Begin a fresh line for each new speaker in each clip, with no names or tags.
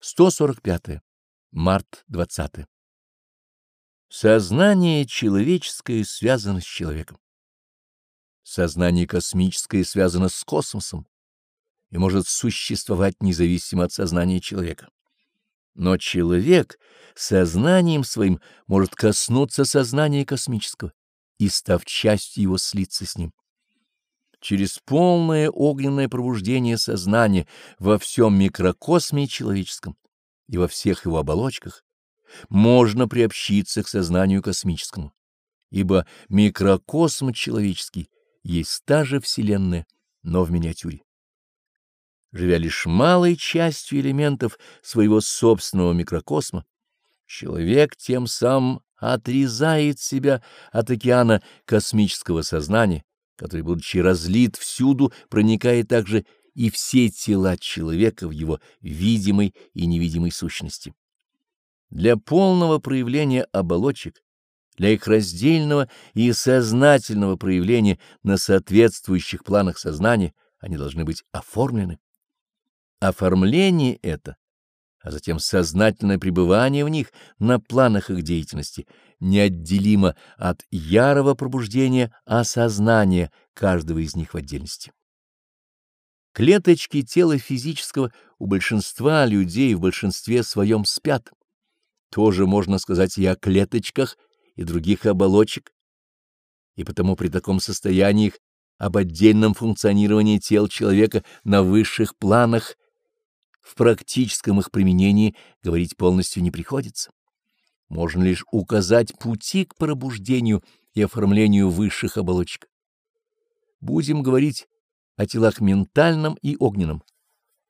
145. Март 20. Сознание человеческое связано с человеком. Сознание космическое связано с космосом и может существовать независимо от сознания человека. Но человек сознанием своим может коснуться сознания космического и, став частью его, слиться с ним. Через полное огненное пробуждение сознания во всем микрокосме человеческом и во всех его оболочках можно приобщиться к сознанию космическому, ибо микрокосм человеческий есть та же Вселенная, но в миниатюре. Живя лишь малой частью элементов своего собственного микрокосма, человек тем самым отрезает себя от океана космического сознания, который, будучи разлит всюду, проникает также и все тела человека в его видимой и невидимой сущности. Для полного проявления оболочек, для их раздельного и сознательного проявления на соответствующих планах сознания они должны быть оформлены. Оформление это а затем сознательное пребывание в них на планах их деятельности неотделимо от ярого пробуждения осознания каждого из них в отдельности. Клеточки тела физического у большинства людей в большинстве своем спят. Тоже можно сказать и о клеточках и других оболочек, и потому при таком состоянии их об отдельном функционировании тел человека на высших планах в практическом их применении говорить полностью не приходится. Можно лишь указать пути к пробуждению и оформлению высших оболочек. Будем говорить о телах ментальном и огненном,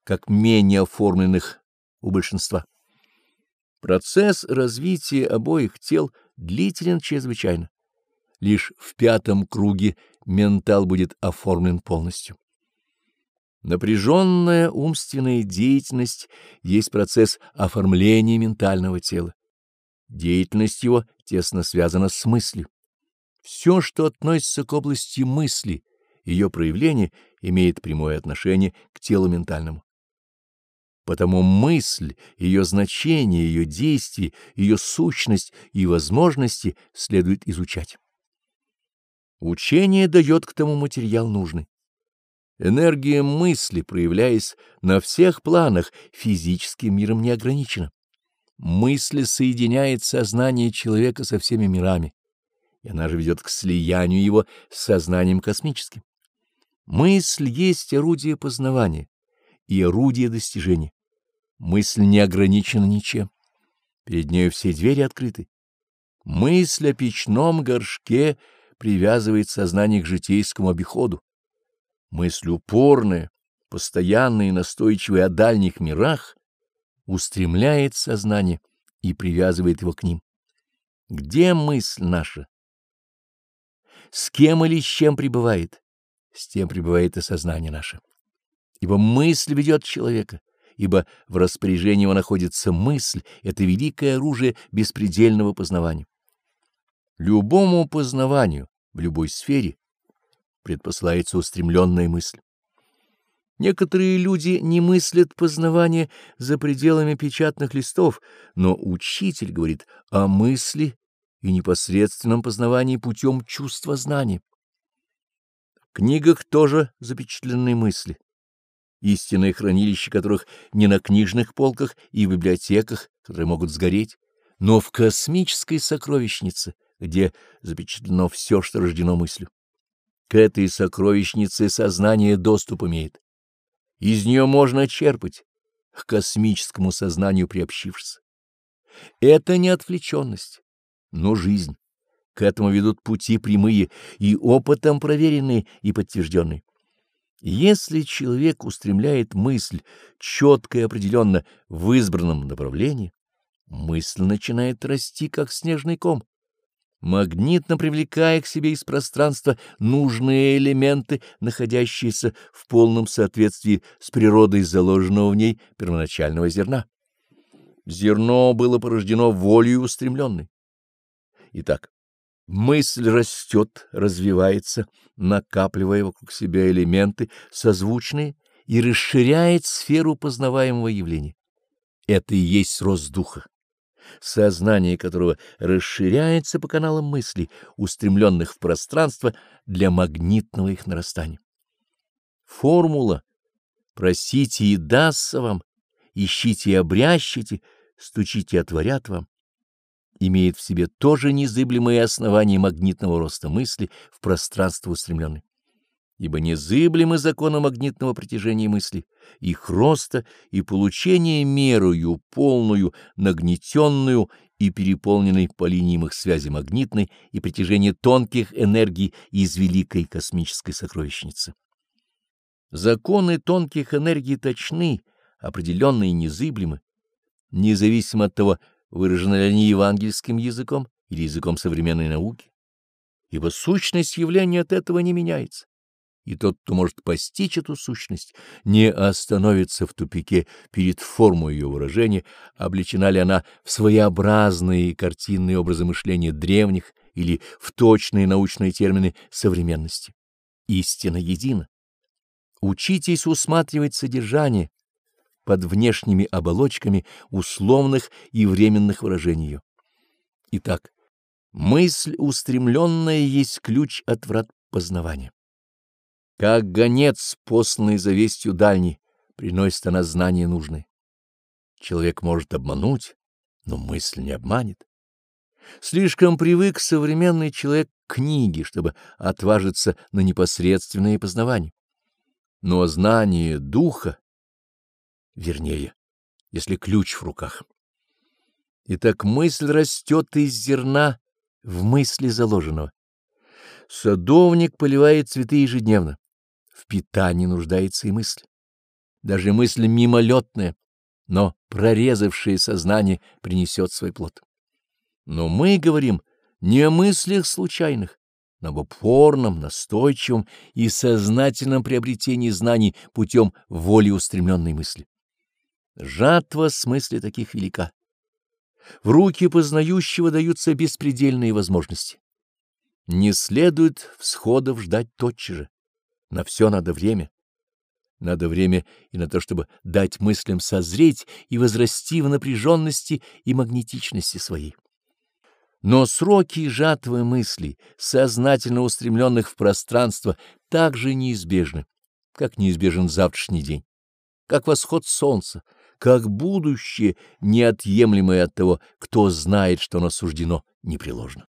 как менее оформленных у большинства. Процесс развития обоих тел длителен чрезвычайно. Лишь в пятом круге ментал будет оформлен полностью. Напряженная умственная деятельность есть процесс оформления ментального тела. Деятельность его тесно связана с мыслью. Все, что относится к области мысли, ее проявление имеет прямое отношение к телу ментальному. Потому мысль, ее значение, ее действие, ее сущность и возможности следует изучать. Учение дает к тому материал нужный. Энергия мысли, проявляясь на всех планах, физическим миром не ограничена. Мысль соединяет сознание человека со всеми мирами, и она же ведет к слиянию его с сознанием космическим. Мысль есть орудие познавания и орудие достижения. Мысль не ограничена ничем. Перед нею все двери открыты. Мысль о печном горшке привязывает сознание к житейскому обиходу. Мысль упорная, постоянная и настойчивая о дальних мирах устремляет сознание и привязывает его к ним. Где мысль наша? С кем или с чем пребывает? С тем пребывает и сознание наше. Ибо мысль ведет человека, ибо в распоряжении его находится мысль, это великое оружие беспредельного познавания. Любому познаванию в любой сфере предпосылается устремленная мысль. Некоторые люди не мыслят познавания за пределами печатных листов, но учитель говорит о мысли и непосредственном познавании путем чувства знания. В книгах тоже запечатлены мысли, истинные хранилища которых не на книжных полках и в библиотеках, которые могут сгореть, но в космической сокровищнице, где запечатлено все, что рождено мыслью. К этой сокровищнице сознание доступ имеет. Из нее можно черпать, к космическому сознанию приобщившись. Это не отвлеченность, но жизнь. К этому ведут пути прямые и опытом проверенные и подтвержденные. Если человек устремляет мысль четко и определенно в избранном направлении, мысль начинает расти, как снежный ком магнитно привлекая к себе из пространства нужные элементы, находящиеся в полном соответствии с природой заложенного в ней первоначального зерна. Зерно было порождено волей устремленной. Итак, мысль растет, развивается, накапливая вокруг себя элементы созвучные и расширяет сферу познаваемого явления. Это и есть рост духа, сознание которого расширяется по каналам мыслей, устремленных в пространство для магнитного их нарастания. Формула «просите и дастся вам», «ищите и обрящите», «стучите и отворят вам» имеет в себе тоже незыблемые основания магнитного роста мысли в пространство устремленной ибо незыблемы законы магнитного притяжения мысли, их роста и получения мерою полную, нагнетенную и переполненной по линиям их связи магнитной и притяжения тонких энергий из великой космической сокровищницы. Законы тонких энергий точны, определенные и незыблемы, независимо от того, выражены ли они евангельским языком или языком современной науки, ибо сущность явления от этого не меняется и тот, кто может постичь эту сущность, не остановится в тупике перед формой ее выражения, облечена ли она в своеобразные картинные образы мышления древних или в точные научные термины современности. Истина едина. Учитесь усматривать содержание под внешними оболочками условных и временных выражений ее. Итак, мысль устремленная есть ключ от врат познавания. Как гонец, посланный за вестью дальней, приносит она знания нужные. Человек может обмануть, но мысль не обманет. Слишком привык современный человек к книге, чтобы отважиться на непосредственное познавание. Но знание духа, вернее, если ключ в руках. Итак, мысль растет из зерна в мысли заложенного. Садовник поливает цветы ежедневно. В питании нуждается и мысль. Даже мысль мимолетная, но прорезавшее сознание принесет свой плод. Но мы говорим не о мыслях случайных, но об упорном, настойчивом и сознательном приобретении знаний путем воли устремленной мысли. Жатва смысле таких велика. В руки познающего даются беспредельные возможности. Не следует всходов ждать тотчас же. На все надо время. Надо время и на то, чтобы дать мыслям созреть и возрасти в напряженности и магнетичности своей. Но сроки жатвы мыслей, сознательно устремленных в пространство, также неизбежны, как неизбежен завтрашний день, как восход солнца, как будущее, неотъемлемое от того, кто знает, что оно суждено непреложно.